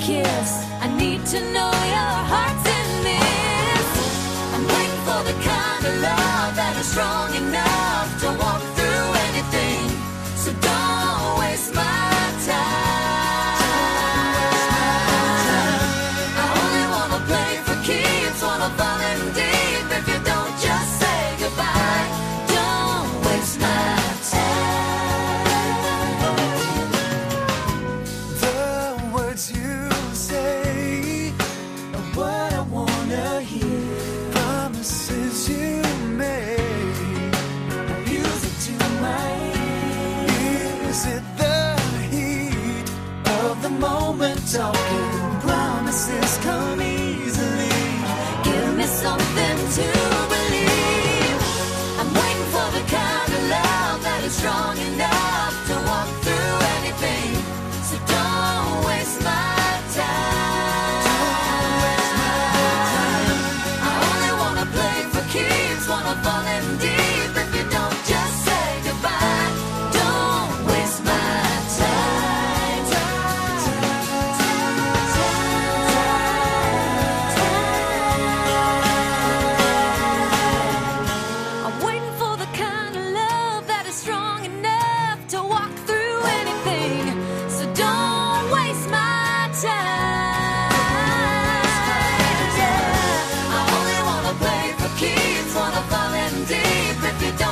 kiss. I need to know your heart's in this. I'm waiting for the kind of love that is strong enough. the moment talking. Promises come easily. Give me something to believe. I'm waiting for the kind of love that is strong. deep if you don't.